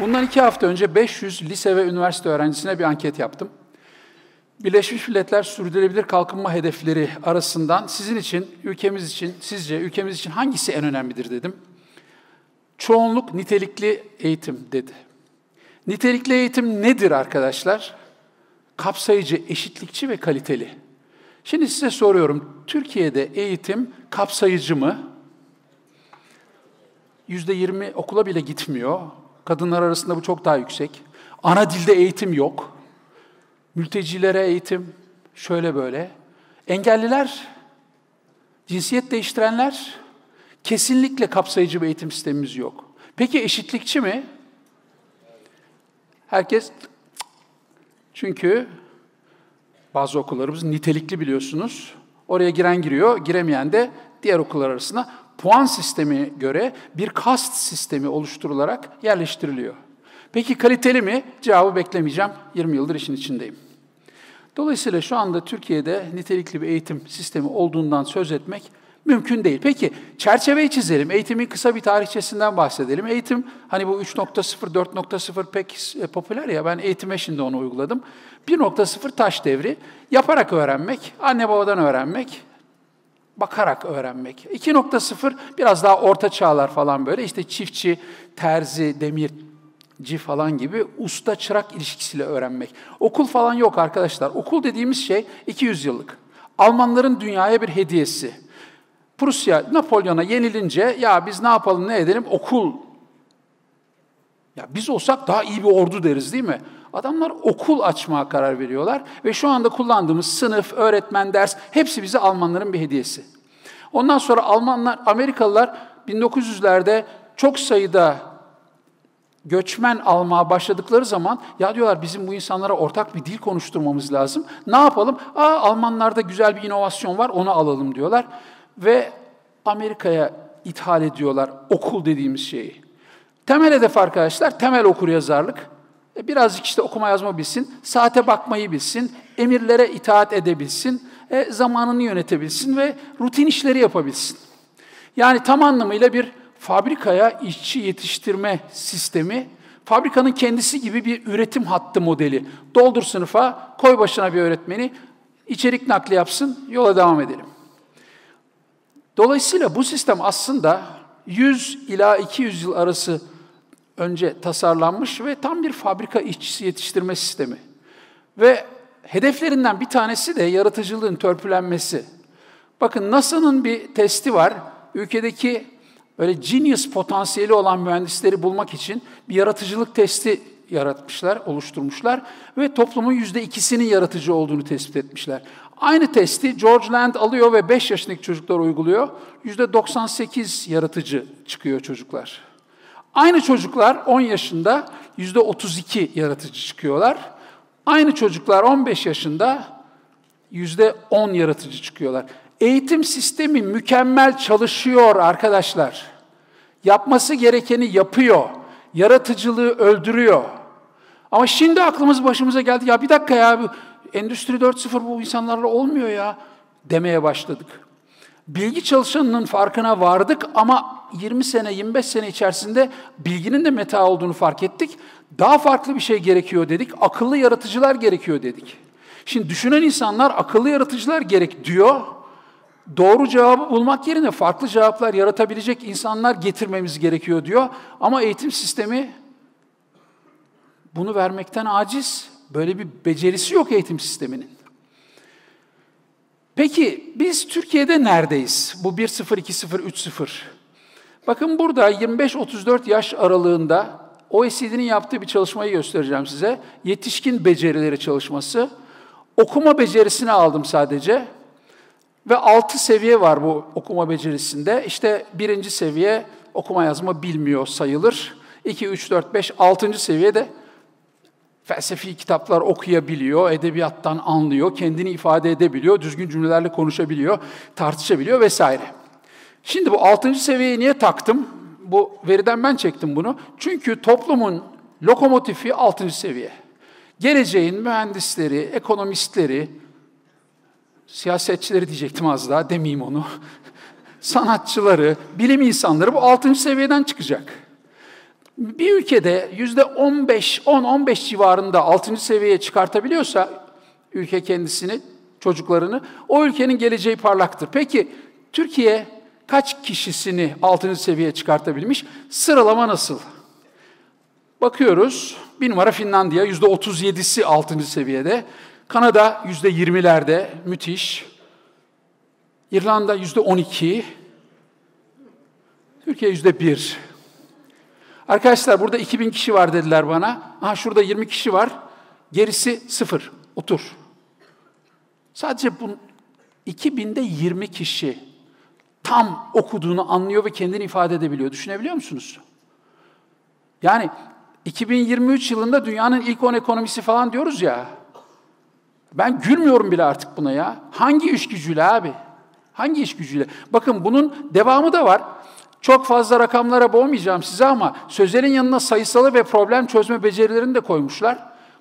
Bundan iki hafta önce 500 lise ve üniversite öğrencisine bir anket yaptım. Birleşmiş Milletler Sürdürülebilir Kalkınma Hedefleri arasından sizin için, ülkemiz için, sizce ülkemiz için hangisi en önemlidir dedim. Çoğunluk nitelikli eğitim dedi. Nitelikli eğitim nedir arkadaşlar? Kapsayıcı, eşitlikçi ve kaliteli. Şimdi size soruyorum, Türkiye'de eğitim kapsayıcı mı? Yüzde yirmi okula bile gitmiyor. Kadınlar arasında bu çok daha yüksek. Ana dilde eğitim yok. Mültecilere eğitim şöyle böyle. Engelliler, cinsiyet değiştirenler kesinlikle kapsayıcı bir eğitim sistemimiz yok. Peki eşitlikçi mi? Herkes çünkü bazı okullarımız nitelikli biliyorsunuz. Oraya giren giriyor, giremeyen de diğer okullar arasında puan sistemi göre bir kast sistemi oluşturularak yerleştiriliyor. Peki kaliteli mi? Cevabı beklemeyeceğim. 20 yıldır işin içindeyim. Dolayısıyla şu anda Türkiye'de nitelikli bir eğitim sistemi olduğundan söz etmek mümkün değil. Peki çerçeveyi çizelim. Eğitimin kısa bir tarihçesinden bahsedelim. Eğitim hani bu 3.0, 4.0 pek e, popüler ya ben eğitime şimdi onu uyguladım. 1.0 taş devri. Yaparak öğrenmek, anne babadan öğrenmek, bakarak öğrenmek. 2.0 biraz daha orta çağlar falan böyle işte çiftçi, terzi, demirci falan gibi usta çırak ilişkisiyle öğrenmek. Okul falan yok arkadaşlar. Okul dediğimiz şey 200 yıllık. Almanların dünyaya bir hediyesi. Prusya Napolyon'a yenilince ya biz ne yapalım ne edelim okul. Ya biz olsak daha iyi bir ordu deriz değil mi? Adamlar okul açmaya karar veriyorlar ve şu anda kullandığımız sınıf, öğretmen, ders hepsi bize Almanların bir hediyesi. Ondan sonra Almanlar, Amerikalılar 1900'lerde çok sayıda göçmen almaya başladıkları zaman ya diyorlar bizim bu insanlara ortak bir dil konuşturmamız lazım. Ne yapalım? Aa Almanlarda güzel bir inovasyon var onu alalım diyorlar. Ve Amerika'ya ithal ediyorlar okul dediğimiz şeyi. Temel hedef arkadaşlar temel okur yazarlık. E, birazcık işte okuma yazma bilsin, saate bakmayı bilsin, emirlere itaat edebilsin, e, zamanını yönetebilsin ve rutin işleri yapabilsin. Yani tam anlamıyla bir fabrikaya işçi yetiştirme sistemi, fabrikanın kendisi gibi bir üretim hattı modeli. Doldur sınıfa, koy başına bir öğretmeni, içerik nakli yapsın, yola devam edelim. Dolayısıyla bu sistem aslında 100 ila 200 yıl arası önce tasarlanmış ve tam bir fabrika işçisi yetiştirme sistemi. Ve hedeflerinden bir tanesi de yaratıcılığın törpülenmesi. Bakın NASA'nın bir testi var. Ülkedeki böyle genius potansiyeli olan mühendisleri bulmak için bir yaratıcılık testi yaratmışlar, oluşturmuşlar ve toplumun yüzde ikisinin yaratıcı olduğunu tespit etmişler. Aynı testi George Land alıyor ve 5 yaşındaki çocuklar uyguluyor. Yüzde 98 yaratıcı çıkıyor çocuklar. Aynı çocuklar 10 yaşında yüzde 32 yaratıcı çıkıyorlar. Aynı çocuklar 15 yaşında yüzde 10 yaratıcı çıkıyorlar. Eğitim sistemi mükemmel çalışıyor arkadaşlar. Yapması gerekeni yapıyor. Yaratıcılığı öldürüyor. Ama şimdi aklımız başımıza geldi. Ya bir dakika ya Endüstri 4.0 bu insanlarla olmuyor ya demeye başladık. Bilgi çalışanının farkına vardık ama 20 sene, 25 sene içerisinde bilginin de meta olduğunu fark ettik. Daha farklı bir şey gerekiyor dedik. Akıllı yaratıcılar gerekiyor dedik. Şimdi düşünen insanlar akıllı yaratıcılar gerek diyor. Doğru cevabı bulmak yerine farklı cevaplar yaratabilecek insanlar getirmemiz gerekiyor diyor. Ama eğitim sistemi bunu vermekten aciz. Böyle bir becerisi yok eğitim sisteminin. Peki biz Türkiye'de neredeyiz? Bu 1-0, 2-0, 3-0. Bakın burada 25-34 yaş aralığında OECD'nin yaptığı bir çalışmayı göstereceğim size. Yetişkin becerileri çalışması. Okuma becerisini aldım sadece. Ve 6 seviye var bu okuma becerisinde. İşte birinci seviye okuma yazma bilmiyor sayılır. 2, 3, 4, 5, 6. seviyede felsefi kitaplar okuyabiliyor, edebiyattan anlıyor, kendini ifade edebiliyor, düzgün cümlelerle konuşabiliyor, tartışabiliyor vesaire. Şimdi bu altıncı seviyeye niye taktım? Bu veriden ben çektim bunu. Çünkü toplumun lokomotifi altıncı seviye. Geleceğin mühendisleri, ekonomistleri, siyasetçileri diyecektim az daha, demeyeyim onu. Sanatçıları, bilim insanları bu altıncı seviyeden çıkacak. Bir ülkede yüzde 15, 10-15 civarında 6. seviyeye çıkartabiliyorsa ülke kendisini, çocuklarını, o ülkenin geleceği parlaktır. Peki Türkiye kaç kişisini 6. seviyeye çıkartabilmiş? Sıralama nasıl? Bakıyoruz, bir numara Finlandiya, yüzde 37'si 6. seviyede. Kanada yüzde 20'lerde, müthiş. İrlanda yüzde 12, Türkiye yüzde 1. Arkadaşlar burada 2000 kişi var dediler bana. Aha şurada 20 kişi var. Gerisi sıfır. Otur. Sadece bu 2000'de 20 kişi tam okuduğunu anlıyor ve kendini ifade edebiliyor. Düşünebiliyor musunuz? Yani 2023 yılında dünyanın ilk 10 ekonomisi falan diyoruz ya. Ben gülmüyorum bile artık buna ya. Hangi iş gücüyle abi? Hangi iş gücüyle? Bakın bunun devamı da var. Çok fazla rakamlara boğmayacağım size ama sözlerin yanına sayısalı ve problem çözme becerilerini de koymuşlar.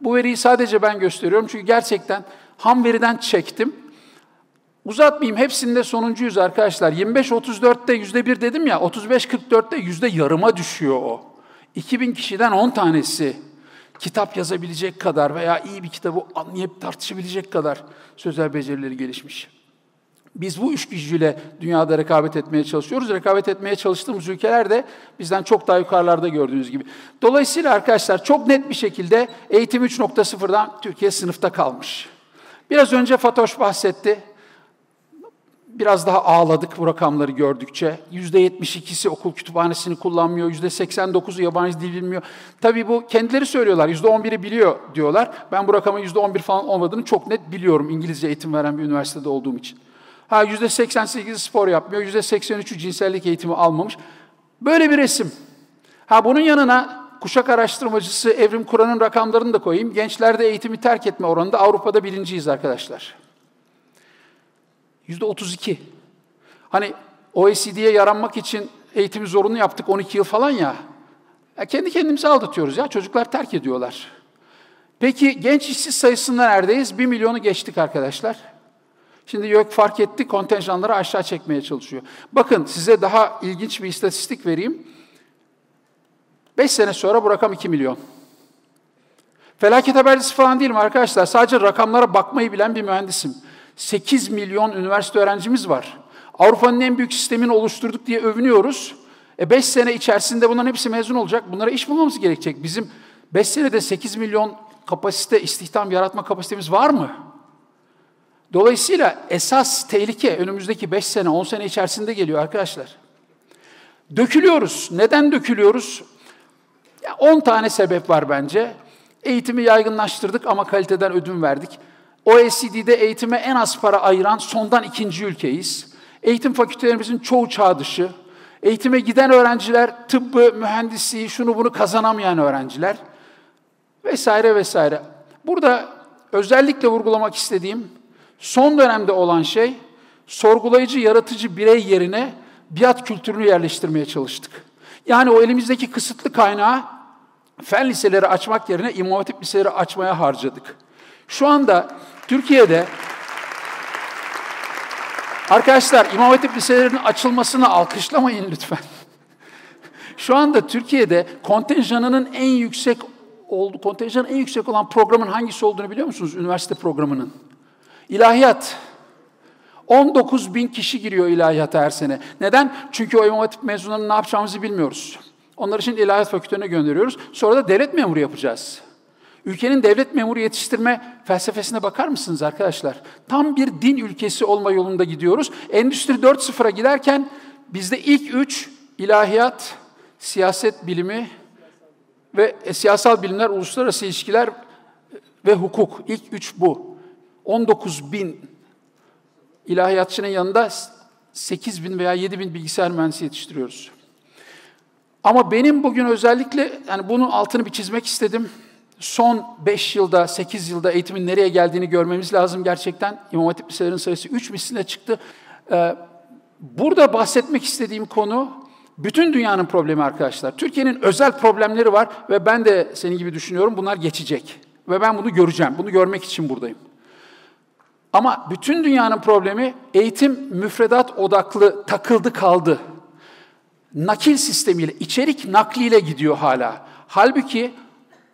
Bu veriyi sadece ben gösteriyorum çünkü gerçekten ham veriden çektim. Uzatmayayım hepsinde sonuncuyuz arkadaşlar. 25-34'te yüzde bir dedim ya 35-44'te yüzde yarıma düşüyor o. 2000 kişiden 10 tanesi kitap yazabilecek kadar veya iyi bir kitabı anlayıp tartışabilecek kadar sözel becerileri gelişmiş. Biz bu üç gücüyle dünyada rekabet etmeye çalışıyoruz. Rekabet etmeye çalıştığımız ülkeler de bizden çok daha yukarılarda gördüğünüz gibi. Dolayısıyla arkadaşlar çok net bir şekilde eğitim 3.0'dan Türkiye sınıfta kalmış. Biraz önce Fatoş bahsetti. Biraz daha ağladık bu rakamları gördükçe. Yüzde 72'si okul kütüphanesini kullanmıyor, yüzde 89'u yabancı dil bilmiyor. Tabii bu kendileri söylüyorlar, yüzde 11'i biliyor diyorlar. Ben bu rakamın yüzde 11 falan olmadığını çok net biliyorum İngilizce eğitim veren bir üniversitede olduğum için. Ha yüzde 88'i spor yapmıyor, yüzde 83'ü cinsellik eğitimi almamış. Böyle bir resim. Ha bunun yanına kuşak araştırmacısı Evrim Kur'an'ın rakamlarını da koyayım. Gençlerde eğitimi terk etme oranında Avrupa'da birinciyiz arkadaşlar. Yüzde 32. Hani OECD'ye yaranmak için eğitimi zorunlu yaptık 12 yıl falan ya. ya kendi kendimizi aldatıyoruz ya. Çocuklar terk ediyorlar. Peki genç işsiz sayısında neredeyiz? 1 milyonu geçtik arkadaşlar. Şimdi YÖK fark etti, kontenjanları aşağı çekmeye çalışıyor. Bakın size daha ilginç bir istatistik vereyim. 5 sene sonra bu rakam 2 milyon. Felaket habercisi falan değilim arkadaşlar. Sadece rakamlara bakmayı bilen bir mühendisim. 8 milyon üniversite öğrencimiz var. Avrupa'nın en büyük sistemini oluşturduk diye övünüyoruz. E 5 sene içerisinde bunların hepsi mezun olacak. Bunlara iş bulmamız gerekecek. Bizim 5 senede 8 milyon kapasite, istihdam yaratma kapasitemiz var mı? Dolayısıyla esas tehlike önümüzdeki 5 sene, 10 sene içerisinde geliyor arkadaşlar. Dökülüyoruz. Neden dökülüyoruz? 10 tane sebep var bence. Eğitimi yaygınlaştırdık ama kaliteden ödün verdik. OECD'de eğitime en az para ayıran sondan ikinci ülkeyiz. Eğitim fakültelerimizin çoğu çağ dışı. Eğitime giden öğrenciler tıbbı, mühendisliği, şunu bunu kazanamayan öğrenciler vesaire vesaire. Burada özellikle vurgulamak istediğim son dönemde olan şey sorgulayıcı, yaratıcı birey yerine biat kültürünü yerleştirmeye çalıştık. Yani o elimizdeki kısıtlı kaynağı fen liseleri açmak yerine imam hatip liseleri açmaya harcadık. Şu anda Türkiye'de arkadaşlar imam hatip liselerinin açılmasını alkışlamayın lütfen. Şu anda Türkiye'de kontenjanının en yüksek oldu kontenjanın en yüksek olan programın hangisi olduğunu biliyor musunuz? Üniversite programının. İlahiyat. 19 bin kişi giriyor ilahiyata her sene. Neden? Çünkü o imam hatip mezunlarının ne yapacağımızı bilmiyoruz. Onlar için ilahiyat fakültelerine gönderiyoruz. Sonra da devlet memuru yapacağız. Ülkenin devlet memuru yetiştirme felsefesine bakar mısınız arkadaşlar? Tam bir din ülkesi olma yolunda gidiyoruz. Endüstri 4.0'a giderken bizde ilk üç ilahiyat, siyaset bilimi ve e, siyasal bilimler, uluslararası ilişkiler ve hukuk. İlk üç bu. 19 bin ilahiyatçının yanında 8 bin veya 7 bin bilgisayar mühendisi yetiştiriyoruz. Ama benim bugün özellikle yani bunun altını bir çizmek istedim son 5 yılda, 8 yılda eğitimin nereye geldiğini görmemiz lazım gerçekten. İmam Hatip liselerin sayısı 3 misline çıktı. Ee, burada bahsetmek istediğim konu bütün dünyanın problemi arkadaşlar. Türkiye'nin özel problemleri var ve ben de senin gibi düşünüyorum bunlar geçecek. Ve ben bunu göreceğim. Bunu görmek için buradayım. Ama bütün dünyanın problemi eğitim müfredat odaklı takıldı kaldı. nakil sistemiyle, içerik nakliyle gidiyor hala. Halbuki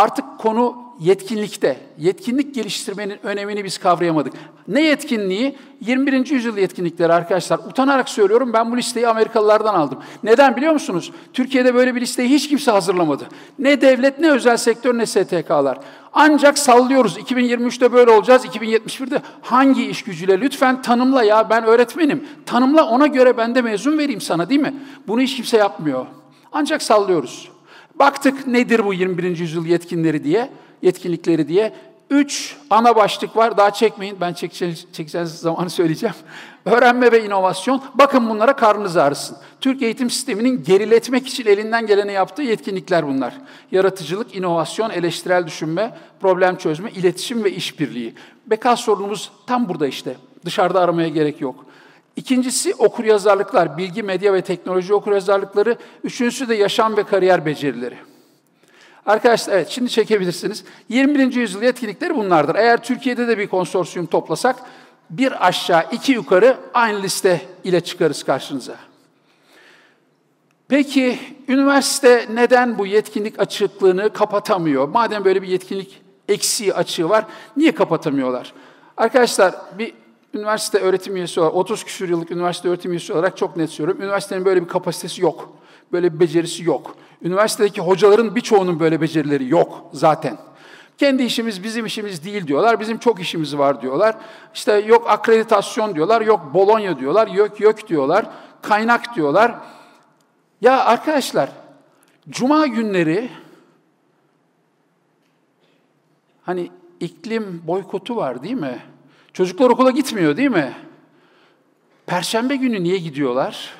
artık konu yetkinlikte. Yetkinlik geliştirmenin önemini biz kavrayamadık. Ne yetkinliği? 21. yüzyıl yetkinlikleri arkadaşlar. Utanarak söylüyorum ben bu listeyi Amerikalılardan aldım. Neden biliyor musunuz? Türkiye'de böyle bir listeyi hiç kimse hazırlamadı. Ne devlet, ne özel sektör, ne STK'lar. Ancak sallıyoruz. 2023'te böyle olacağız, 2071'de hangi iş gücüyle? Lütfen tanımla ya ben öğretmenim. Tanımla ona göre ben de mezun vereyim sana değil mi? Bunu hiç kimse yapmıyor. Ancak sallıyoruz. Baktık nedir bu 21. yüzyıl yetkinleri diye yetkinlikleri diye. Üç ana başlık var. Daha çekmeyin. Ben çekeceğiniz, çekeceğiniz zamanı söyleyeceğim. Öğrenme ve inovasyon. Bakın bunlara karnınız ağrısın. Türk eğitim sisteminin geriletmek için elinden geleni yaptığı yetkinlikler bunlar. Yaratıcılık, inovasyon, eleştirel düşünme, problem çözme, iletişim ve işbirliği. Beka sorunumuz tam burada işte. Dışarıda aramaya gerek yok. İkincisi okur yazarlıklar, bilgi, medya ve teknoloji okur yazarlıkları. Üçüncüsü de yaşam ve kariyer becerileri. Arkadaşlar evet şimdi çekebilirsiniz. 21. yüzyıl yetkinlikleri bunlardır. Eğer Türkiye'de de bir konsorsiyum toplasak bir aşağı iki yukarı aynı liste ile çıkarız karşınıza. Peki üniversite neden bu yetkinlik açıklığını kapatamıyor? Madem böyle bir yetkinlik eksiği açığı var, niye kapatamıyorlar? Arkadaşlar bir üniversite öğretim üyesi olarak, 30 küsur yıllık üniversite öğretim üyesi olarak çok net söylüyorum. Üniversitenin böyle bir kapasitesi yok. Böyle bir becerisi yok. Üniversitedeki hocaların birçoğunun böyle becerileri yok zaten. Kendi işimiz bizim işimiz değil diyorlar. Bizim çok işimiz var diyorlar. İşte yok akreditasyon diyorlar, yok Bologna diyorlar, yok yok diyorlar, kaynak diyorlar. Ya arkadaşlar, cuma günleri hani iklim boykotu var değil mi? Çocuklar okula gitmiyor değil mi? Perşembe günü niye gidiyorlar?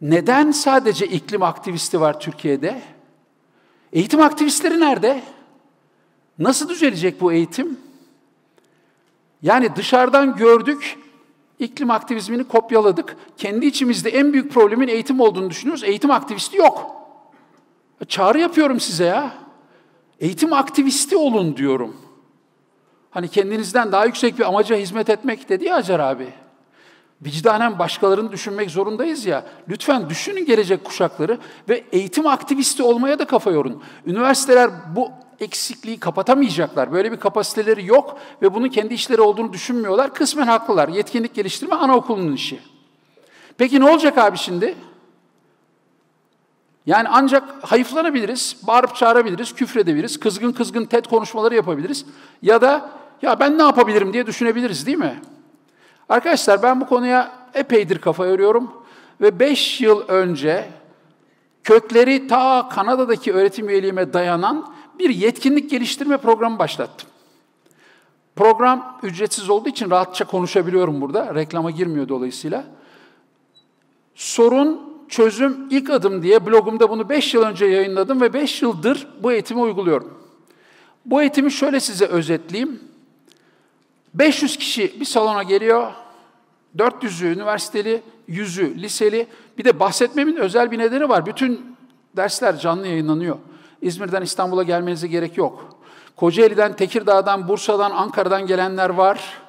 Neden sadece iklim aktivisti var Türkiye'de? Eğitim aktivistleri nerede? Nasıl düzelecek bu eğitim? Yani dışarıdan gördük, iklim aktivizmini kopyaladık. Kendi içimizde en büyük problemin eğitim olduğunu düşünüyoruz. Eğitim aktivisti yok. Çağrı yapıyorum size ya. Eğitim aktivisti olun diyorum. Hani kendinizden daha yüksek bir amaca hizmet etmek dedi ya Acar abi. Vicdanen başkalarını düşünmek zorundayız ya. Lütfen düşünün gelecek kuşakları ve eğitim aktivisti olmaya da kafa yorun. Üniversiteler bu eksikliği kapatamayacaklar. Böyle bir kapasiteleri yok ve bunun kendi işleri olduğunu düşünmüyorlar. Kısmen haklılar. Yetkinlik geliştirme anaokulunun işi. Peki ne olacak abi şimdi? Yani ancak hayıflanabiliriz, bağırıp çağırabiliriz, küfredebiliriz, kızgın kızgın TED konuşmaları yapabiliriz. Ya da ya ben ne yapabilirim diye düşünebiliriz değil mi? Arkadaşlar ben bu konuya epeydir kafa yoruyorum ve 5 yıl önce kökleri ta Kanada'daki öğretim üyeliğime dayanan bir yetkinlik geliştirme programı başlattım. Program ücretsiz olduğu için rahatça konuşabiliyorum burada. Reklama girmiyor dolayısıyla. Sorun, çözüm, ilk adım diye blogumda bunu 5 yıl önce yayınladım ve 5 yıldır bu eğitimi uyguluyorum. Bu eğitimi şöyle size özetleyeyim. 500 kişi bir salona geliyor. 400'ü üniversiteli, 100'ü liseli. Bir de bahsetmemin özel bir nedeni var. Bütün dersler canlı yayınlanıyor. İzmir'den İstanbul'a gelmenize gerek yok. Kocaeli'den, Tekirdağ'dan, Bursa'dan, Ankara'dan gelenler var.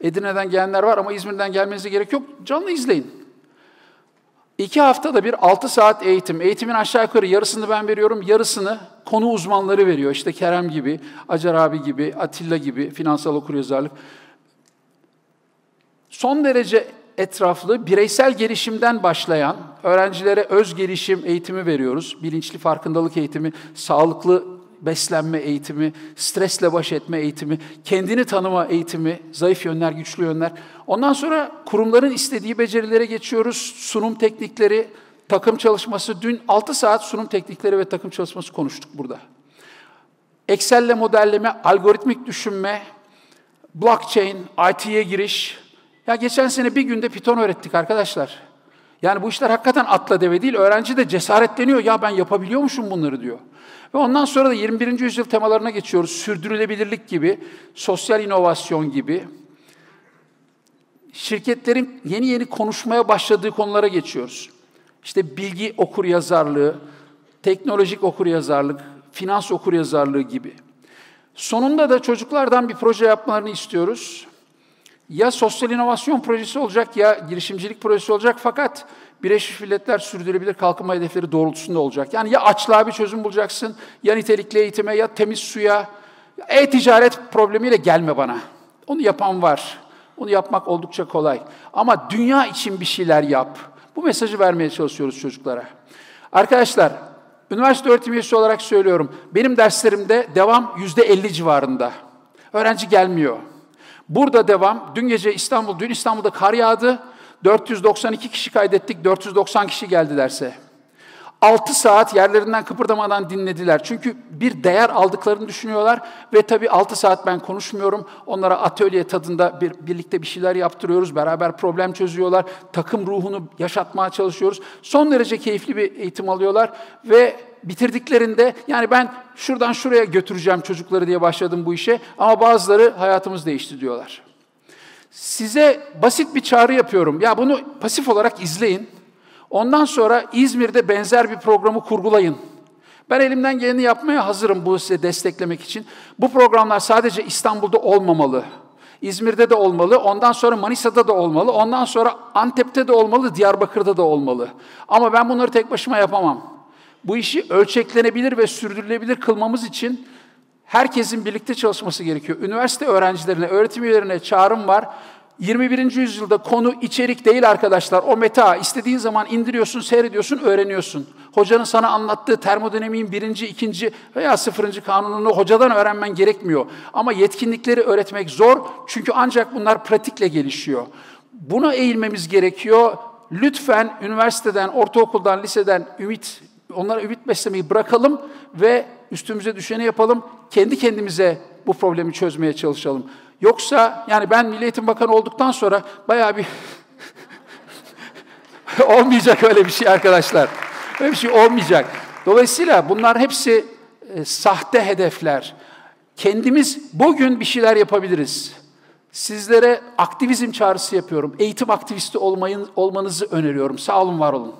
Edirne'den gelenler var ama İzmir'den gelmenize gerek yok. Canlı izleyin. İki haftada bir altı saat eğitim. Eğitimin aşağı yukarı yarısını ben veriyorum, yarısını konu uzmanları veriyor. İşte Kerem gibi, Acar abi gibi, Atilla gibi, finansal okuryazarlık. Son derece etraflı, bireysel gelişimden başlayan öğrencilere öz gelişim eğitimi veriyoruz. Bilinçli farkındalık eğitimi, sağlıklı beslenme eğitimi, stresle baş etme eğitimi, kendini tanıma eğitimi, zayıf yönler, güçlü yönler. Ondan sonra kurumların istediği becerilere geçiyoruz. Sunum teknikleri, takım çalışması. Dün 6 saat sunum teknikleri ve takım çalışması konuştuk burada. Excel'le modelleme, algoritmik düşünme, blockchain, IT'ye giriş. Ya geçen sene bir günde Python öğrettik arkadaşlar. Yani bu işler hakikaten atla deve değil. Öğrenci de cesaretleniyor. Ya ben yapabiliyormuşum bunları diyor. Ve ondan sonra da 21. yüzyıl temalarına geçiyoruz. Sürdürülebilirlik gibi, sosyal inovasyon gibi. Şirketlerin yeni yeni konuşmaya başladığı konulara geçiyoruz. İşte bilgi okur yazarlığı, teknolojik okur yazarlık, finans okur yazarlığı gibi. Sonunda da çocuklardan bir proje yapmalarını istiyoruz. Ya sosyal inovasyon projesi olacak ya girişimcilik projesi olacak fakat Birleşmiş Milletler Sürdürülebilir Kalkınma Hedefleri doğrultusunda olacak. Yani ya açlığa bir çözüm bulacaksın, ya nitelikli eğitime, ya temiz suya. E-ticaret problemiyle gelme bana. Onu yapan var. Onu yapmak oldukça kolay. Ama dünya için bir şeyler yap. Bu mesajı vermeye çalışıyoruz çocuklara. Arkadaşlar, üniversite öğretim üyesi olarak söylüyorum. Benim derslerimde devam yüzde elli civarında. Öğrenci gelmiyor. Burada devam. Dün gece İstanbul, dün İstanbul'da kar yağdı. 492 kişi kaydettik, 490 kişi geldi derse. 6 saat yerlerinden kıpırdamadan dinlediler. Çünkü bir değer aldıklarını düşünüyorlar ve tabii 6 saat ben konuşmuyorum. Onlara atölye tadında bir, birlikte bir şeyler yaptırıyoruz, beraber problem çözüyorlar. Takım ruhunu yaşatmaya çalışıyoruz. Son derece keyifli bir eğitim alıyorlar ve bitirdiklerinde yani ben şuradan şuraya götüreceğim çocukları diye başladım bu işe ama bazıları hayatımız değişti diyorlar. Size basit bir çağrı yapıyorum. Ya bunu pasif olarak izleyin. Ondan sonra İzmir'de benzer bir programı kurgulayın. Ben elimden geleni yapmaya hazırım bu size desteklemek için. Bu programlar sadece İstanbul'da olmamalı. İzmir'de de olmalı, ondan sonra Manisa'da da olmalı, ondan sonra Antep'te de olmalı, Diyarbakır'da da olmalı. Ama ben bunları tek başıma yapamam. Bu işi ölçeklenebilir ve sürdürülebilir kılmamız için herkesin birlikte çalışması gerekiyor. Üniversite öğrencilerine, öğretim üyelerine çağrım var. 21. yüzyılda konu içerik değil arkadaşlar. O meta istediğin zaman indiriyorsun, seyrediyorsun, öğreniyorsun. Hocanın sana anlattığı termodinamiğin birinci, ikinci veya sıfırıncı kanununu hocadan öğrenmen gerekmiyor. Ama yetkinlikleri öğretmek zor çünkü ancak bunlar pratikle gelişiyor. Buna eğilmemiz gerekiyor. Lütfen üniversiteden, ortaokuldan, liseden ümit, onlara ümit beslemeyi bırakalım ve üstümüze düşeni yapalım. Kendi kendimize bu problemi çözmeye çalışalım. Yoksa yani ben Milli Eğitim Bakanı olduktan sonra bayağı bir olmayacak öyle bir şey arkadaşlar. Öyle bir şey olmayacak. Dolayısıyla bunlar hepsi e, sahte hedefler. Kendimiz bugün bir şeyler yapabiliriz. Sizlere aktivizm çağrısı yapıyorum. Eğitim aktivisti olmayın, olmanızı öneriyorum. Sağ olun, var olun.